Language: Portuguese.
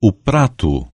o prato.